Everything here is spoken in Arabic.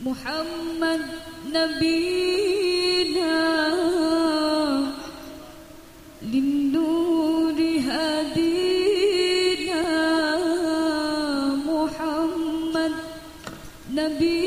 محمد نبينا للنور هدينا. محمد نبينا.